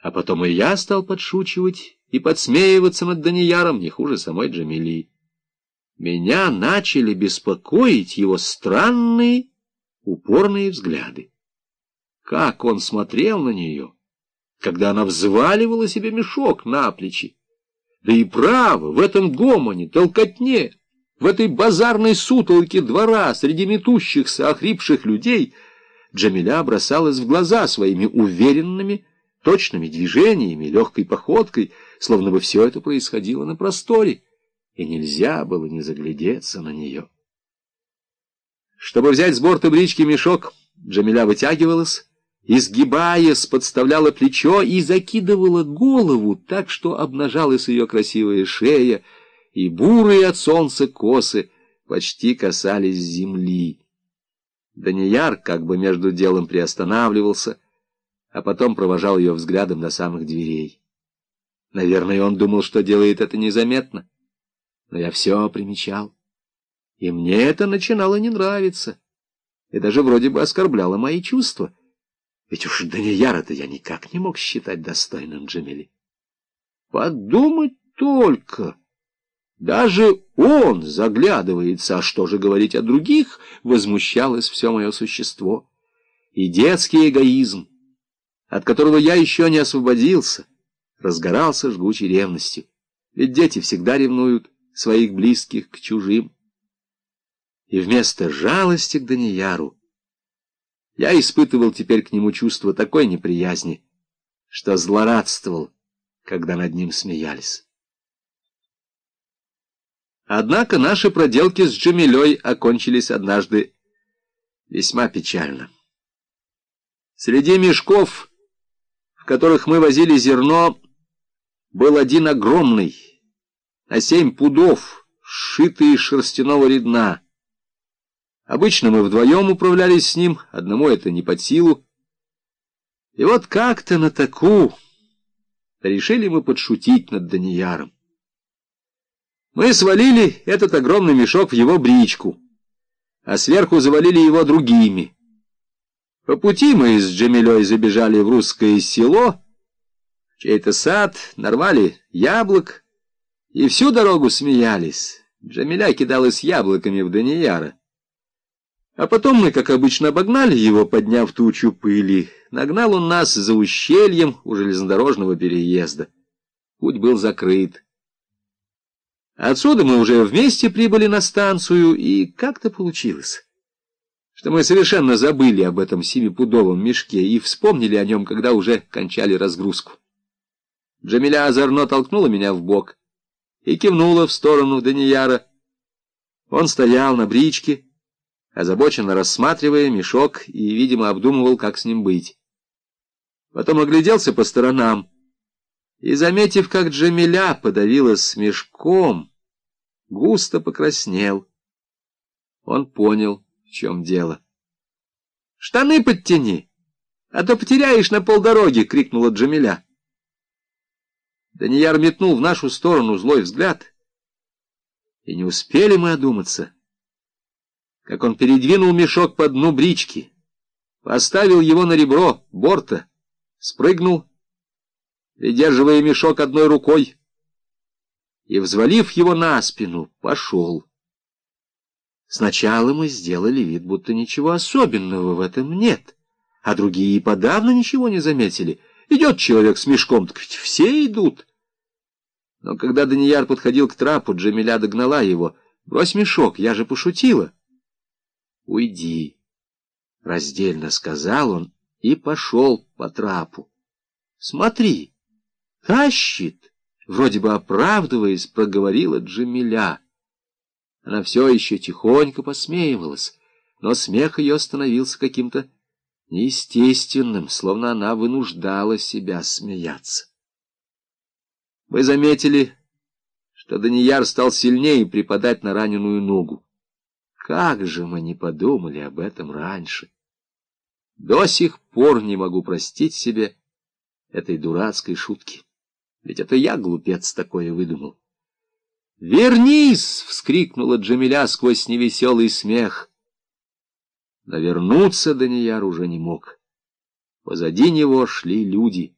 А потом и я стал подшучивать и подсмеиваться над Данияром не хуже самой Джамили. Меня начали беспокоить его странные, упорные взгляды. Как он смотрел на нее, когда она взваливала себе мешок на плечи. Да и право, в этом гомоне, толкотне, в этой базарной сутолке двора среди метущихся, охрипших людей Джамиля бросалась в глаза своими уверенными, точными движениями, легкой походкой, словно бы все это происходило на просторе, и нельзя было не заглядеться на нее. Чтобы взять с борта брички мешок, Джамиля вытягивалась, изгибаясь, подставляла плечо и закидывала голову так, что обнажалась ее красивая шея, и бурые от солнца косы почти касались земли. Данияр как бы между делом приостанавливался, а потом провожал ее взглядом до самых дверей. Наверное, он думал, что делает это незаметно, но я все примечал. И мне это начинало не нравиться, и даже вроде бы оскорбляло мои чувства. Ведь уж Данияра-то я никак не мог считать достойным Джамили. Подумать только! Даже он заглядывается, а что же говорить о других, возмущалось все мое существо. И детский эгоизм, от которого я еще не освободился, разгорался жгучей ревностью. Ведь дети всегда ревнуют своих близких к чужим. И вместо жалости к Данияру я испытывал теперь к нему чувство такой неприязни, что злорадствовал, когда над ним смеялись. Однако наши проделки с Джамилей окончились однажды весьма печально. Среди мешков, которых мы возили зерно, был один огромный, на семь пудов, сшитый из шерстяного редна. Обычно мы вдвоем управлялись с ним, одному это не под силу. И вот как-то на таку решили мы подшутить над Данияром. Мы свалили этот огромный мешок в его бричку, а сверху завалили его другими. По пути мы с Джамилей забежали в русское село, в чей-то сад, нарвали яблок и всю дорогу смеялись. Джамиля кидалась яблоками в Данияра. А потом мы, как обычно, обогнали его, подняв тучу пыли. Нагнал он нас за ущельем у железнодорожного переезда. Путь был закрыт. Отсюда мы уже вместе прибыли на станцию, и как-то получилось, что мы совершенно забыли об этом семипудовом мешке и вспомнили о нем, когда уже кончали разгрузку. Джамиля озорно толкнула меня в бок и кивнула в сторону Данияра. Он стоял на бричке, озабоченно рассматривая мешок и, видимо, обдумывал, как с ним быть. Потом огляделся по сторонам, и, заметив, как Джамиля подавилась мешком, густо покраснел. Он понял, в чем дело. — Штаны подтяни, а то потеряешь на полдороги! — крикнула Джамиля. Данияр метнул в нашу сторону злой взгляд, и не успели мы одуматься, как он передвинул мешок по дну брички, поставил его на ребро борта, спрыгнул придерживая мешок одной рукой, и, взвалив его на спину, пошел. Сначала мы сделали вид, будто ничего особенного в этом нет, а другие и подавно ничего не заметили. Идет человек с мешком, так ведь все идут. Но когда Данияр подходил к трапу, Джамиля догнала его. «Брось мешок, я же пошутила». «Уйди», — раздельно сказал он и пошел по трапу. «Смотри». «Тащит!» — вроде бы оправдываясь, проговорила Джамиля. Она все еще тихонько посмеивалась, но смех ее становился каким-то неестественным, словно она вынуждала себя смеяться. Мы заметили, что Данияр стал сильнее припадать на раненую ногу. Как же мы не подумали об этом раньше! До сих пор не могу простить себе этой дурацкой шутки. Ведь это я, глупец, такое выдумал. «Вернись!» — вскрикнула Джамиля сквозь невеселый смех. Но вернуться Данияр уже не мог. Позади него шли люди —